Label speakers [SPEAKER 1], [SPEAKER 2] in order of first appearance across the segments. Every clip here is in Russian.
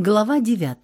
[SPEAKER 1] Глава 9.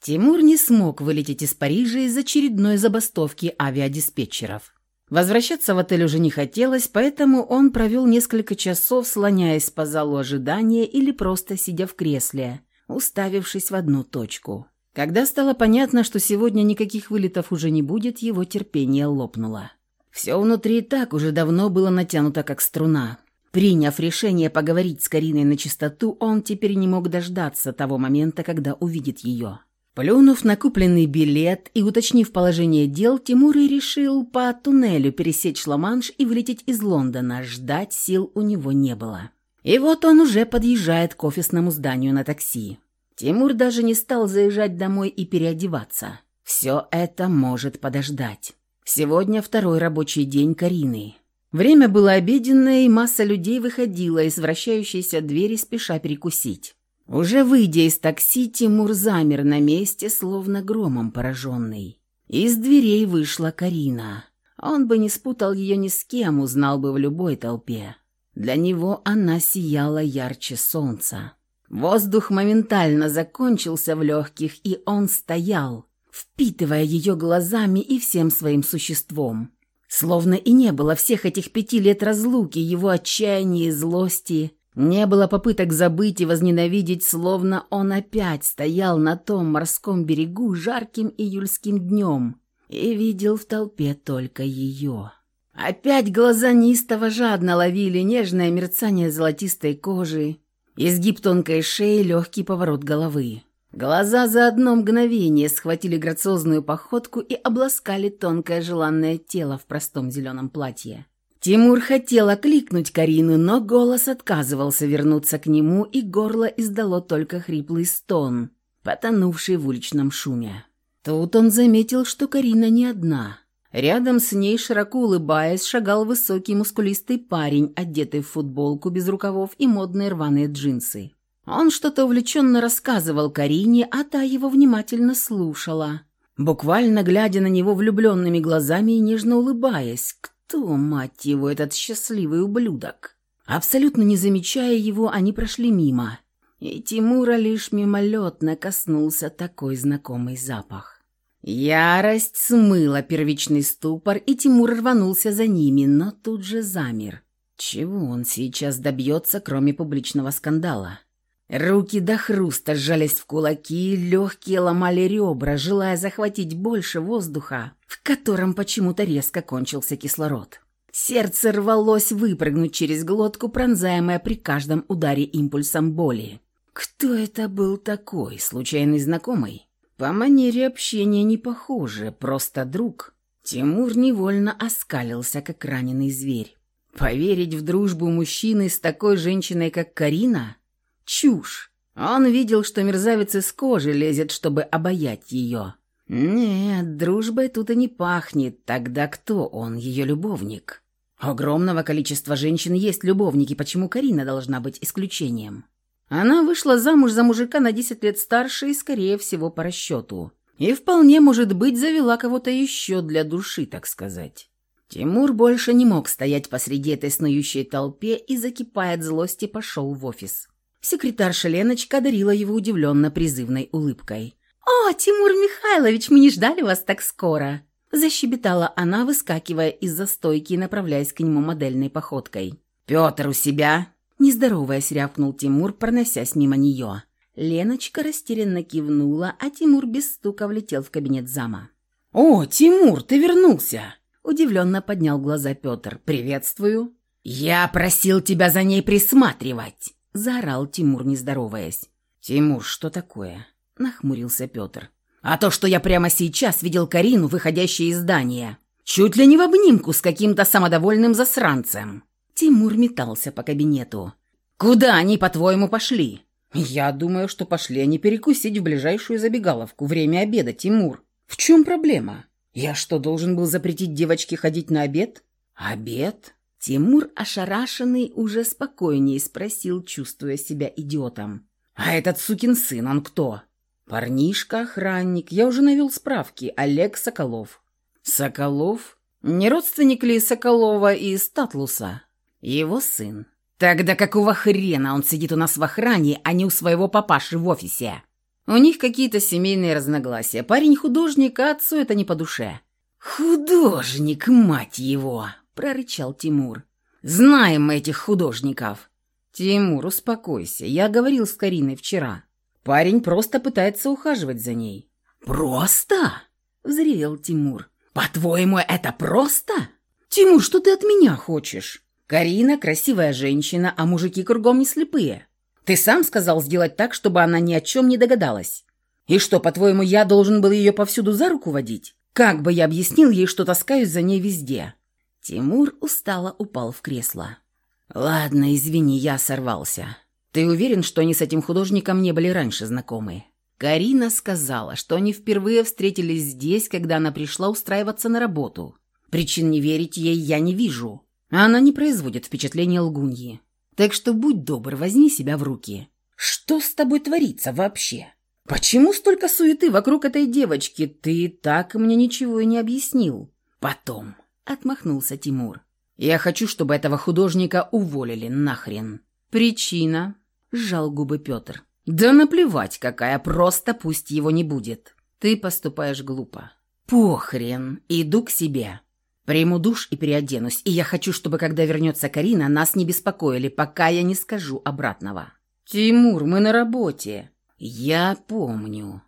[SPEAKER 1] Тимур не смог вылететь из Парижа из очередной забастовки авиадиспетчеров. Возвращаться в отель уже не хотелось, поэтому он провел несколько часов, слоняясь по залу ожидания или просто сидя в кресле, уставившись в одну точку. Когда стало понятно, что сегодня никаких вылетов уже не будет, его терпение лопнуло. Все внутри и так уже давно было натянуто как струна. Приняв решение поговорить с Кариной на чистоту, он теперь не мог дождаться того момента, когда увидит ее. Плюнув на купленный билет и уточнив положение дел, Тимур и решил по туннелю пересечь Ла-Манш и вылететь из Лондона. Ждать сил у него не было. И вот он уже подъезжает к офисному зданию на такси. Тимур даже не стал заезжать домой и переодеваться. Все это может подождать. Сегодня второй рабочий день Карины. Время было обеденное, и масса людей выходила из вращающейся двери, спеша перекусить. Уже выйдя из такси, Тимур замер на месте, словно громом пораженный. Из дверей вышла Карина. Он бы не спутал ее ни с кем, узнал бы в любой толпе. Для него она сияла ярче солнца. Воздух моментально закончился в легких, и он стоял, впитывая ее глазами и всем своим существом. Словно и не было всех этих пяти лет разлуки, его отчаяния и злости. Не было попыток забыть и возненавидеть, словно он опять стоял на том морском берегу жарким июльским днем и видел в толпе только ее. Опять глаза неистово жадно ловили нежное мерцание золотистой кожи, изгиб тонкой шеи, легкий поворот головы. Глаза за одно мгновение схватили грациозную походку и обласкали тонкое желанное тело в простом зеленом платье. Тимур хотел окликнуть Карину, но голос отказывался вернуться к нему, и горло издало только хриплый стон, потонувший в уличном шуме. Тут он заметил, что Карина не одна. Рядом с ней, широко улыбаясь, шагал высокий мускулистый парень, одетый в футболку без рукавов и модные рваные джинсы. Он что-то увлеченно рассказывал Карине, а та его внимательно слушала, буквально глядя на него влюбленными глазами и нежно улыбаясь. Кто, мать его, этот счастливый ублюдок? Абсолютно не замечая его, они прошли мимо. И Тимура лишь мимолетно коснулся такой знакомый запах. Ярость смыла первичный ступор, и Тимур рванулся за ними, но тут же замер. Чего он сейчас добьется, кроме публичного скандала? Руки до хруста сжались в кулаки, легкие ломали ребра, желая захватить больше воздуха, в котором почему-то резко кончился кислород. Сердце рвалось выпрыгнуть через глотку, пронзаемое при каждом ударе импульсом боли. Кто это был такой? Случайный знакомый? По манере общения не похоже, просто друг. Тимур невольно оскалился, как раненый зверь. Поверить в дружбу мужчины с такой женщиной, как Карина – Чушь. Он видел, что мерзавец из кожи лезет, чтобы обаять ее. Нет, дружбой тут и не пахнет. Тогда кто он, ее любовник? Огромного количества женщин есть любовники, почему Карина должна быть исключением? Она вышла замуж за мужика на 10 лет старше и, скорее всего, по расчету. И вполне, может быть, завела кого-то еще для души, так сказать. Тимур больше не мог стоять посреди этой снующей толпе и, закипая от злости, пошел в офис. Секретарша Леночка одарила его удивленно призывной улыбкой. «О, Тимур Михайлович, мы не ждали вас так скоро!» Защебетала она, выскакивая из-за стойки и направляясь к нему модельной походкой. «Петр у себя!» Нездороваясь, рявкнул Тимур, проносясь мимо нее. Леночка растерянно кивнула, а Тимур без стука влетел в кабинет зама. «О, Тимур, ты вернулся!» Удивленно поднял глаза Петр. «Приветствую!» «Я просил тебя за ней присматривать!» – заорал Тимур, не здороваясь. «Тимур, что такое?» – нахмурился Петр. «А то, что я прямо сейчас видел Карину, выходящей из здания. Чуть ли не в обнимку с каким-то самодовольным засранцем». Тимур метался по кабинету. «Куда они, по-твоему, пошли?» «Я думаю, что пошли они перекусить в ближайшую забегаловку. Время обеда, Тимур. В чем проблема? Я что, должен был запретить девочке ходить на обед?» «Обед?» Тимур, ошарашенный, уже спокойнее спросил, чувствуя себя идиотом. «А этот сукин сын, он кто?» «Парнишка, охранник. Я уже навел справки. Олег Соколов». «Соколов? Не родственник ли Соколова и Статлуса?» «Его сын». «Тогда какого хрена он сидит у нас в охране, а не у своего папаши в офисе?» У них какие-то семейные разногласия. Парень художник, а отцу это не по душе». «Художник, мать его!» – прорычал Тимур. «Знаем мы этих художников». «Тимур, успокойся. Я говорил с Кариной вчера. Парень просто пытается ухаживать за ней».
[SPEAKER 2] «Просто?» – взревел Тимур. «По-твоему, это просто?»
[SPEAKER 1] «Тимур, что ты от меня хочешь? Карина – красивая женщина, а мужики кругом не слепые. Ты сам сказал сделать так, чтобы она ни о чем не догадалась. И что, по-твоему, я должен был ее повсюду за руку водить? Как бы я объяснил ей, что таскаюсь за ней везде?» Тимур устало упал в кресло. «Ладно, извини, я сорвался. Ты уверен, что они с этим художником не были раньше знакомы?» Карина сказала, что они впервые встретились здесь, когда она пришла устраиваться на работу. Причин не верить ей я не вижу. Она не производит впечатления лгуньи. Так что будь добр, возьми себя в руки. Что с тобой творится вообще? Почему столько суеты вокруг этой девочки? Ты так мне ничего и не объяснил. Потом, отмахнулся Тимур. Я хочу, чтобы этого художника уволили нахрен. Причина, сжал губы Петр. Да наплевать какая, просто пусть его не будет. Ты поступаешь глупо. Похрен, иду к себе. Приму душ и переоденусь, и я хочу, чтобы, когда вернется Карина, нас не беспокоили, пока я не скажу обратного. Тимур, мы на работе. Я помню.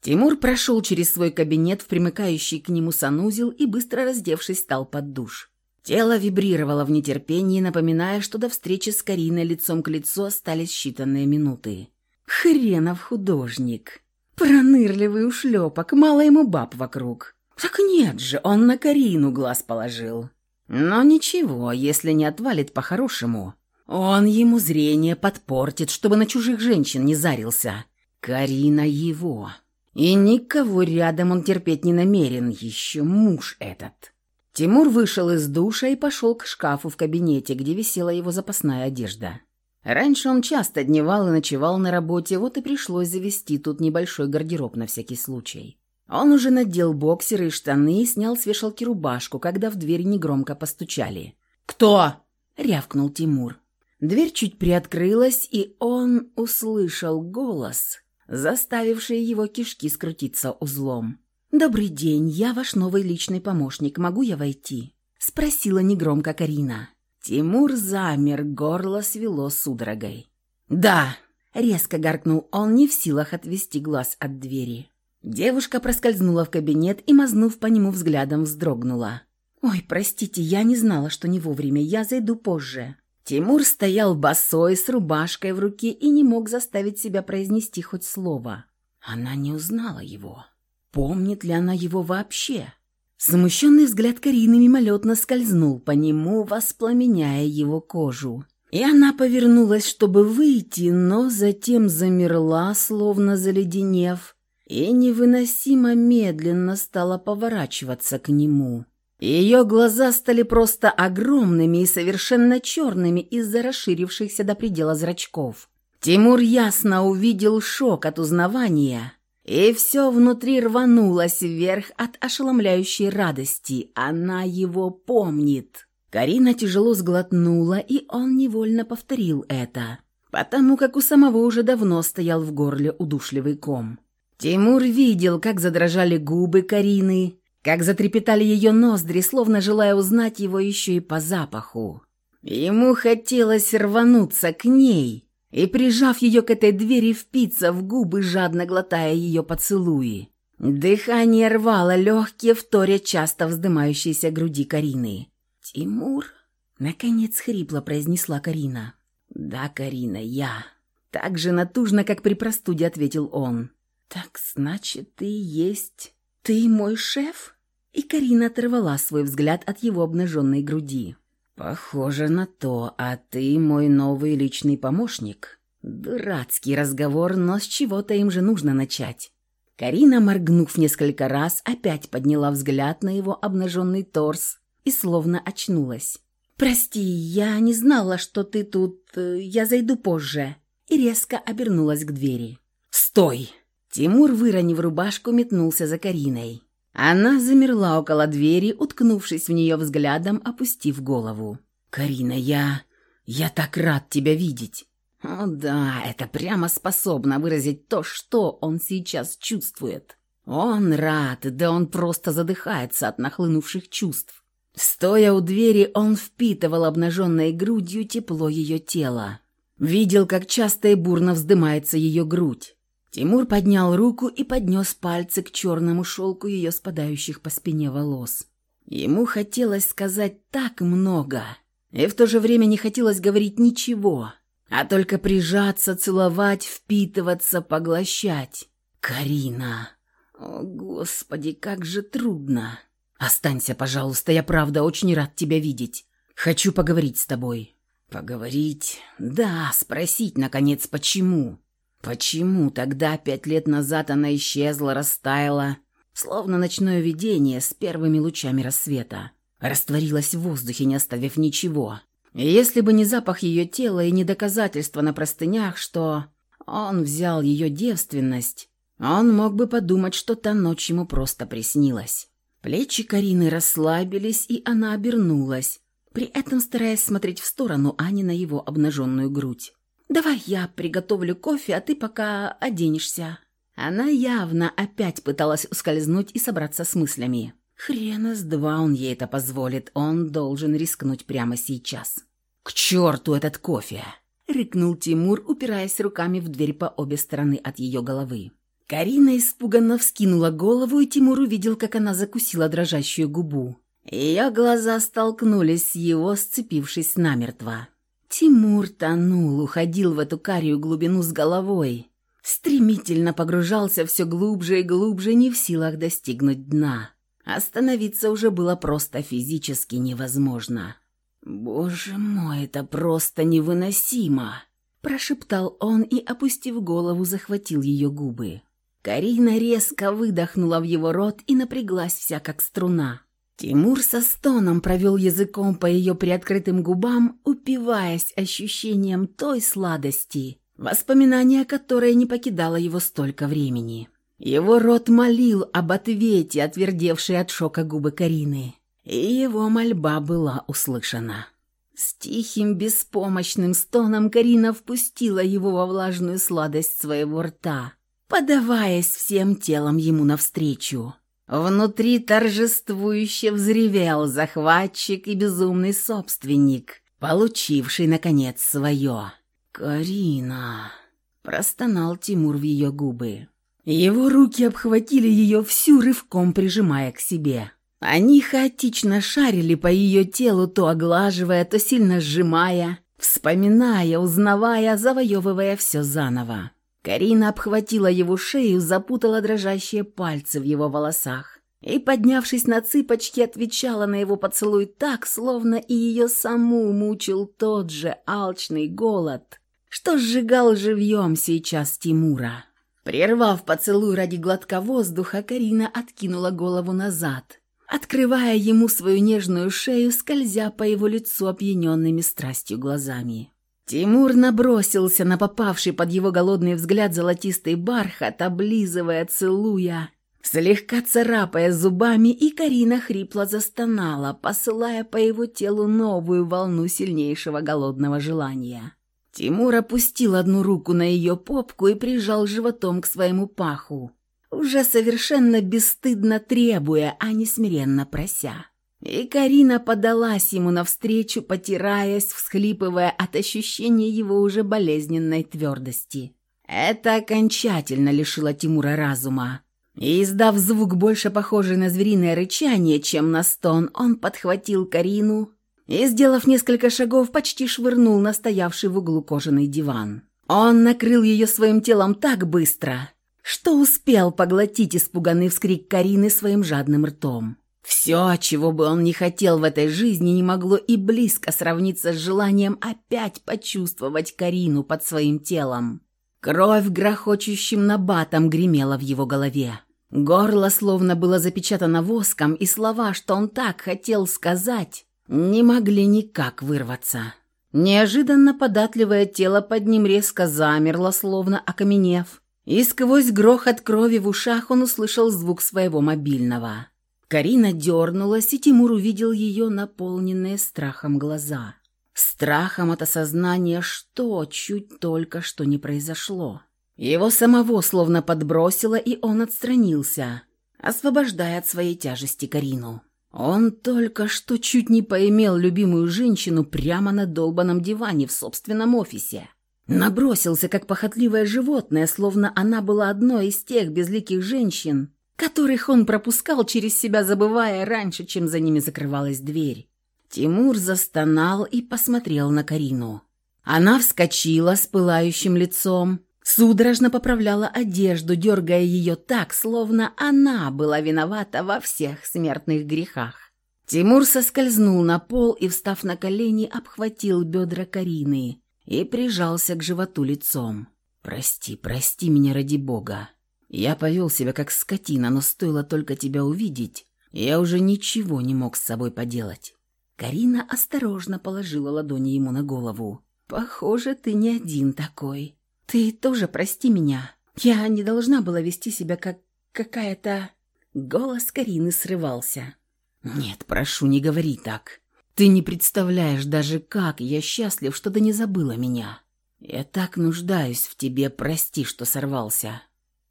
[SPEAKER 1] Тимур прошел через свой кабинет в примыкающий к нему санузел и, быстро раздевшись, стал под душ. Тело вибрировало в нетерпении, напоминая, что до встречи с Кариной лицом к лицу остались считанные минуты. Хренов художник. Пронырливый ушлепок, мало ему баб вокруг. Так нет же, он на Карину глаз положил. Но ничего, если не отвалит по-хорошему. Он ему зрение подпортит, чтобы на чужих женщин не зарился. Карина его. И никого рядом он терпеть не намерен, еще муж этот. Тимур вышел из душа и пошел к шкафу в кабинете, где висела его запасная одежда. Раньше он часто дневал и ночевал на работе, вот и пришлось завести тут небольшой гардероб на всякий случай. Он уже надел боксеры и штаны и снял с вешалки рубашку, когда в дверь негромко постучали. «Кто?» — рявкнул Тимур. Дверь чуть приоткрылась, и он услышал голос, заставивший его кишки скрутиться узлом. «Добрый день, я ваш новый личный помощник. Могу я войти?» — спросила негромко Карина. Тимур замер, горло свело судорогой. «Да!» — резко гаркнул он, не в силах отвести глаз от двери. Девушка проскользнула в кабинет и, мазнув по нему взглядом, вздрогнула. «Ой, простите, я не знала, что не вовремя, я зайду позже». Тимур стоял босой, с рубашкой в руке и не мог заставить себя произнести хоть слово. Она не узнала его. Помнит ли она его вообще? Смущенный взгляд Карины мимолетно скользнул по нему, воспламеняя его кожу. И она повернулась, чтобы выйти, но затем замерла, словно заледенев, и невыносимо медленно стала поворачиваться к нему. Ее глаза стали просто огромными и совершенно черными из-за расширившихся до предела зрачков. Тимур ясно увидел шок от узнавания, и все внутри рванулось вверх от ошеломляющей радости. Она его помнит. Карина тяжело сглотнула, и он невольно повторил это, потому как у самого уже давно стоял в горле удушливый ком. Тимур видел, как задрожали губы Карины, как затрепетали ее ноздри, словно желая узнать его еще и по запаху. Ему хотелось рвануться к ней и, прижав ее к этой двери, впиться в губы, жадно глотая ее поцелуи. Дыхание рвало легкие, вторя часто вздымающейся груди Карины. «Тимур?» — наконец хрипло произнесла Карина. «Да, Карина, я». Так же натужно, как при простуде, ответил он. «Так значит, ты есть... ты мой шеф?» И Карина оторвала свой взгляд от его обнаженной груди. «Похоже на то, а ты мой новый личный помощник?» Дурацкий разговор, но с чего-то им же нужно начать. Карина, моргнув несколько раз, опять подняла взгляд на его обнаженный торс и словно очнулась. «Прости, я не знала, что ты тут... Э, я зайду позже». И резко обернулась к двери. «Стой!» Тимур, выронив рубашку, метнулся за Кариной. Она замерла около двери, уткнувшись в нее взглядом, опустив голову. «Карина, я... я так рад тебя видеть!» О да, это прямо способно выразить то, что он сейчас чувствует. Он рад, да он просто задыхается от нахлынувших чувств. Стоя у двери, он впитывал обнаженной грудью тепло ее тела. Видел, как часто и бурно вздымается ее грудь. Тимур поднял руку и поднес пальцы к черному шелку ее спадающих по спине волос. Ему хотелось сказать так много, и в то же время не хотелось говорить ничего, а только прижаться, целовать, впитываться, поглощать. «Карина! О, Господи, как же трудно!» «Останься, пожалуйста, я правда очень рад тебя видеть. Хочу поговорить с тобой». «Поговорить? Да, спросить, наконец, почему?» «Почему тогда, пять лет назад, она исчезла, растаяла, словно ночное видение с первыми лучами рассвета? Растворилась в воздухе, не оставив ничего. Если бы не запах ее тела и не доказательства на простынях, что он взял ее девственность, он мог бы подумать, что та ночь ему просто приснилась». Плечи Карины расслабились, и она обернулась, при этом стараясь смотреть в сторону, а не на его обнаженную грудь. «Давай я приготовлю кофе, а ты пока оденешься». Она явно опять пыталась ускользнуть и собраться с мыслями. Хрена с два он ей это позволит, он должен рискнуть прямо сейчас. «К черту этот кофе!» — рыкнул Тимур, упираясь руками в дверь по обе стороны от ее головы. Карина испуганно вскинула голову, и Тимур увидел, как она закусила дрожащую губу. Ее глаза столкнулись с его, сцепившись намертво. Тимур тонул, уходил в эту карию глубину с головой. Стремительно погружался все глубже и глубже, не в силах достигнуть дна. Остановиться уже было просто физически невозможно. «Боже мой, это просто невыносимо!» Прошептал он и, опустив голову, захватил ее губы. Карина резко выдохнула в его рот и напряглась вся как струна. Тимур со стоном провел языком по ее приоткрытым губам, упиваясь ощущением той сладости, воспоминание которое не покидало его столько времени. Его рот молил об ответе, отвердевшей от шока губы Карины, и его мольба была услышана. С тихим, беспомощным стоном Карина впустила его во влажную сладость своего рта, подаваясь всем телом ему навстречу. Внутри торжествующе взревел захватчик и безумный собственник, получивший, наконец, свое. «Карина!» – простонал Тимур в ее губы. Его руки обхватили ее всю рывком, прижимая к себе. Они хаотично шарили по ее телу, то оглаживая, то сильно сжимая, вспоминая, узнавая, завоевывая все заново. Карина обхватила его шею, запутала дрожащие пальцы в его волосах и, поднявшись на цыпочки, отвечала на его поцелуй так, словно и ее саму мучил тот же алчный голод, что сжигал живьем сейчас Тимура. Прервав поцелуй ради глотка воздуха, Карина откинула голову назад, открывая ему свою нежную шею, скользя по его лицу опьяненными страстью глазами. Тимур набросился на попавший под его голодный взгляд золотистый бархат, облизывая, целуя, слегка царапая зубами, и Карина хрипло застонала, посылая по его телу новую волну сильнейшего голодного желания. Тимур опустил одну руку на ее попку и прижал животом к своему паху, уже совершенно бесстыдно требуя, а не смиренно прося. И Карина подалась ему навстречу, потираясь, всхлипывая от ощущения его уже болезненной твердости. Это окончательно лишило Тимура разума. И, издав звук, больше похожий на звериное рычание, чем на стон, он подхватил Карину и, сделав несколько шагов, почти швырнул на стоявший в углу кожаный диван. Он накрыл ее своим телом так быстро, что успел поглотить испуганный вскрик Карины своим жадным ртом. Все, чего бы он не хотел в этой жизни, не могло и близко сравниться с желанием опять почувствовать Карину под своим телом. Кровь грохочущим набатом гремела в его голове. Горло словно было запечатано воском, и слова, что он так хотел сказать, не могли никак вырваться. Неожиданно податливое тело под ним резко замерло, словно окаменев, и сквозь грохот крови в ушах он услышал звук своего мобильного. Карина дернулась, и Тимур увидел ее наполненные страхом глаза. страхом от осознания, что чуть только что не произошло. Его самого словно подбросило, и он отстранился, освобождая от своей тяжести Карину. Он только что чуть не поимел любимую женщину прямо на долбанном диване в собственном офисе. Набросился, как похотливое животное, словно она была одной из тех безликих женщин, которых он пропускал через себя, забывая раньше, чем за ними закрывалась дверь. Тимур застонал и посмотрел на Карину. Она вскочила с пылающим лицом, судорожно поправляла одежду, дергая ее так, словно она была виновата во всех смертных грехах. Тимур соскользнул на пол и, встав на колени, обхватил бедра Карины и прижался к животу лицом. «Прости, прости меня ради Бога. Я повел себя как скотина, но стоило только тебя увидеть, я уже ничего не мог с собой поделать». Карина осторожно положила ладони ему на голову. «Похоже, ты не один такой. Ты тоже прости меня. Я не должна была вести себя как какая-то...» Голос Карины срывался. «Нет, прошу, не говори так. Ты не представляешь даже, как я счастлив, что ты не забыла меня. Я так нуждаюсь в тебе, прости, что сорвался.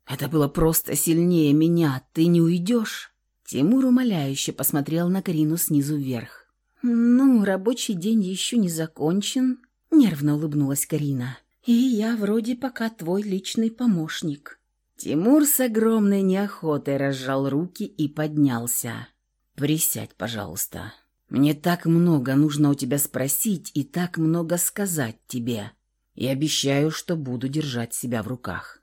[SPEAKER 1] Это было просто сильнее меня, ты не уйдешь?» Тимур умоляюще посмотрел на Карину снизу вверх. «Ну, рабочий день еще не закончен», — нервно улыбнулась Карина. «И я вроде пока твой личный помощник». Тимур с огромной неохотой разжал руки и поднялся. «Присядь, пожалуйста. Мне так много нужно у тебя спросить и так много сказать тебе. И обещаю, что буду держать себя в руках».